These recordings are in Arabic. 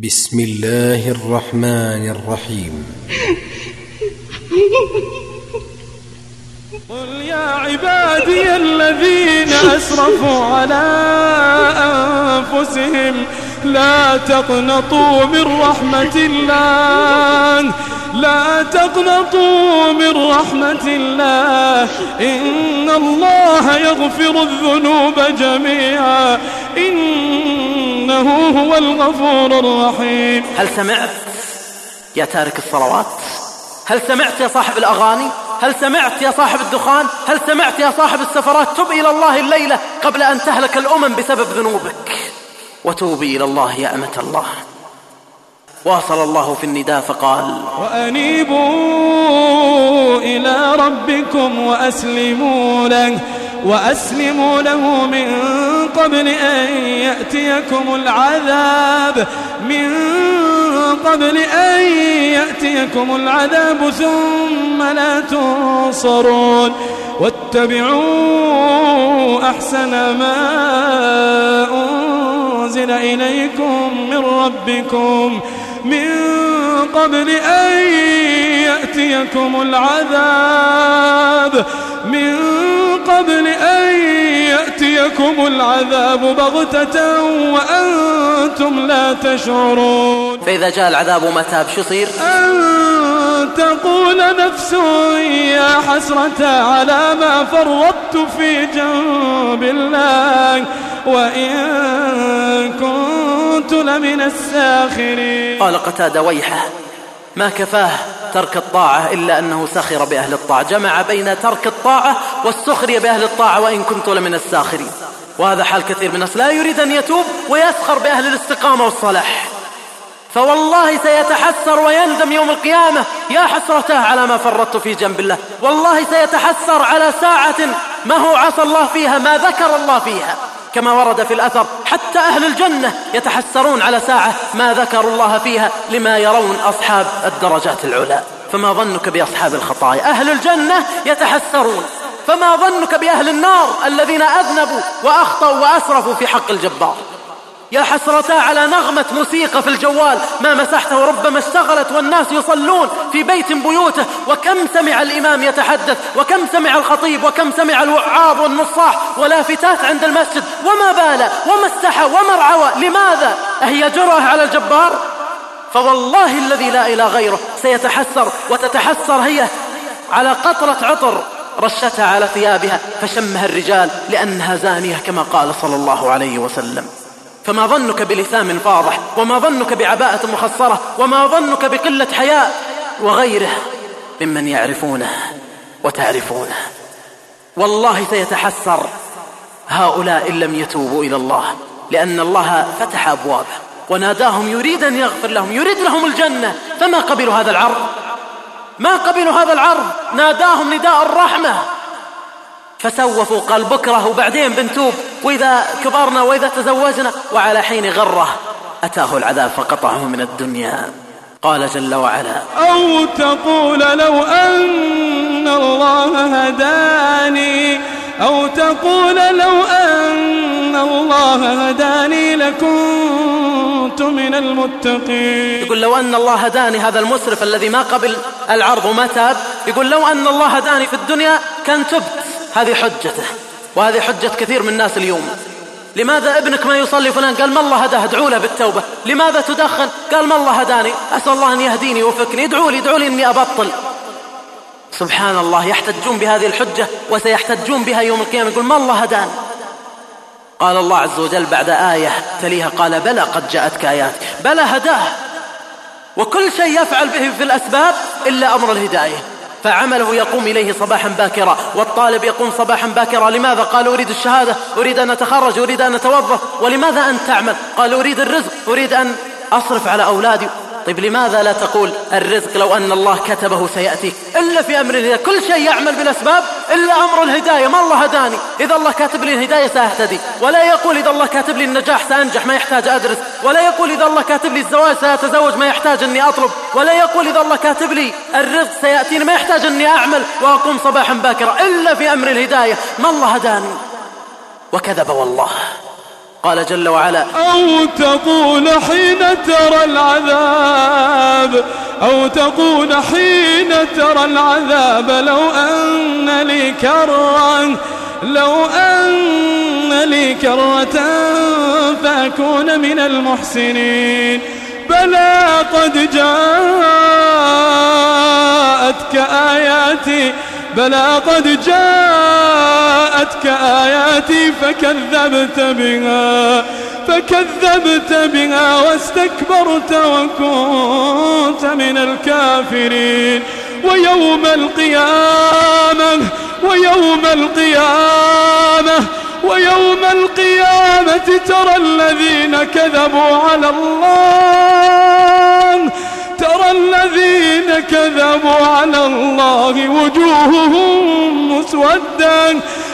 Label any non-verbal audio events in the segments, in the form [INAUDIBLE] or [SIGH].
بسم الله الرحمن الرحيم. [LAUGHS] قل يا عبادي الذين أسرفوا على أنفسهم لا تقنطوا من رحمة الله لا تقنطوا من رحمة الله. إن الله يغفر الذنوب جميعا إنه هو الغفور الرحيم. هل سمعت يا تارك الصلوات؟ هل سمعت يا صاحب الأغاني؟ هل سمعت يا صاحب الدخان؟ هل سمعت يا صاحب السفرات؟ تب إلى الله الليلة قبل أن تهلك الأمم بسبب ذنوبك. وتوبي إلى الله يا أمة الله. واصل الله في النداء فقال وأنيبوا إلى ربكم وأسلموا له. وأسلموا له من قبل أن يأتيكم العذاب. من قبل أن يأتيكم العذاب ثم لا تنصرون. واتبعوا أحسن ما أنزل إليكم من ربكم. من قبل أن يأتيكم العذاب. من قبل أن يأتيكم العذاب بغتة وأنتم لا تشعرون. فإذا جاء العذاب تاب شو يصير أن تقول نفس يا حسرة على ما فرطت في جنب الله وإن كنت لمن الساخرين. قال قتادة ويحه ما كفاه. ترك الطاعة إلا أنه سخر بأهل الطاعة. جمع بين ترك الطاعة والسخرية بأهل الطاعة وإن كنت لمن الساخرين. وهذا حال كثير من الناس لا يريد أن يتوب ويسخر بأهل الاستقامة والصلاح. فوالله سيتحسر ويندم يوم القيامة. يا حسرته على ما فرطت في جنب الله. والله سيتحسر على ساعة ما هو عصى الله فيها ما ذكر الله فيها. كما ورد في الأثر حتى أهل الجنة يتحسرون على ساعة ما ذكروا الله فيها لما يرون أصحاب الدرجات العلى. فما ظنك بأصحاب الخطايا؟ أهل الجنة يتحسرون. فما ظنك بأهل النار الذين أذنبوا وأخطوا وأسرفوا في حق الجبار؟ يا حسرتا على نغمة موسيقى في الجوال. ما مسحته ربما اشتغلت والناس يصلون في بيت بيوته. وكم سمع الإمام يتحدث؟ وكم سمع الخطيب؟ وكم سمع الوعاظ والنصاح؟ ولافتات عند المسجد. وما بال؟ وما استحى؟ وما ارعوى لماذا؟ أهي جرأة على الجبار؟ فوالله الذي لا إله غيره سيتحسر وتتحسر هي على قطرة عطر رشتها على ثيابها فشمها الرجال لأنها زانية كما قال صلى الله عليه وسلم. فما ظنك بلثام فاضح وما ظنك بعباءة مخصرة وما ظنك بقلة حياء وغيره ممن يعرفونه وتعرفونه. والله سيتحسر هؤلاء إن لم يتوبوا إلى الله لأن الله فتح أبوابه وناداهم يريد أن يغفر لهم يريد لهم الجنة. فما قبلوا هذا العرض؟ ما قبلوا هذا العرض؟ ناداهم نداء الرحمة. فسوفوا قال بكرة وبعدين بنتوب وإذا كبرنا وإذا تزوجنا وعلى حين غرة أتاه العذاب فقطعه من الدنيا. قال جل وعلا أو تقول لو أن الله هداني أو تقول لو أن الله هداني لكنت من المتقين. يقول لو أن الله هداني هذا المسرف الذي ما قبل العرض وما تاب يقول لو أن الله هداني في الدنيا كان تبت. هذه حجته وهذه حجة كثير من الناس اليوم. لماذا ابنك ما يصلي فلان؟ قال ما الله هداه ادعوا له بالتوبة. لماذا تدخن؟ قال ما الله هداني. أسأل الله أن يهديني ويوفقني. ادعوا لي ادعوا لي أني أبطل. سبحان الله يحتجون بهذه الحجة وسيحتجون بها يوم القيامة. يقول ما الله هداني. قال الله عز وجل بعد آية تليها قال بلى قد جاءتك آيات بلى هداه. وكل شيء يفعل به في الأسباب إلا أمر الهداية. فعمله يقوم إليه صباحا باكرا والطالب يقوم صباحا باكرا لماذا؟ قال أريد الشهادة أريد أن أتخرج أريد أن أتوظف ولماذا أنت تعمل؟ قال أريد الرزق أريد أن أصرف على أولادي طيب لماذا لا تقول الرزق لو أن الله كتبه سيأتي إلا في أمر الهداية كل شيء يعمل بالأسباب إلا أمر الهداية ما الله هداني؟ إذا الله كاتب لي الهداية سأهتدي. ولا يقول إذا الله كاتب لي النجاح سأنجح ما يحتاج أدرس. ولا يقول إذا الله كاتب لي الزواج سأتزوج ما يحتاج أني أطلب. ولا يقول إذا الله كاتب لي الرزق سيأتيني ما يحتاج أني أعمل وأقوم صباحا باكرا. إلا في أمر الهداية ما الله هداني. وكذب والله. قال جل وعلا أو تقول حين ترى العذاب أو تقول حين ترى العذاب لو أن لي كرة لو أن لي كرة فأكون من المحسنين. بلى قد جاءتك آياتي بلى قد جاءتك آياتي فكذبت بها فكذبت بها واستكبرت وكنت من الكافرين. ويوم القيامة ويوم القيامة ويوم القيامة ترى الذين كذبوا على الله ترى الذين كذبوا على الله وجوههم مسودا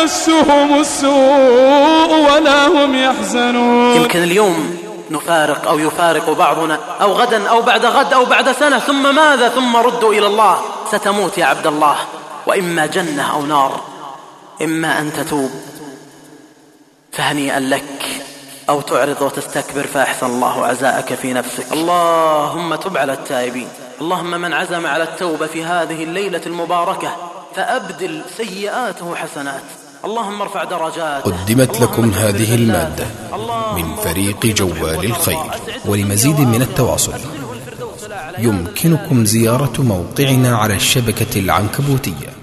يمسهم السوء ولا هم يحزنون. يمكن اليوم نفارق أو يفارق بعضنا أو غدا أو بعد غد أو بعد سنة ثم ماذا؟ ثم ردوا إلى الله. ستموت يا عبد الله. وإما جنة أو نار إما أن تتوب. فهنيئا لك أو تعرض وتستكبر فأحسن الله عزاءك في نفسك. اللهم تب على التائبين. اللهم من عزم على التوبة في هذه الليلة المباركة فأبدل سيئاته حسنات. اللهم ارفع درجاته قدمت لكم هذه المادة من فريق جوال الخير ولمزيد من التواصل. يمكنكم زيارة موقعنا على الشبكة العنكبوتية.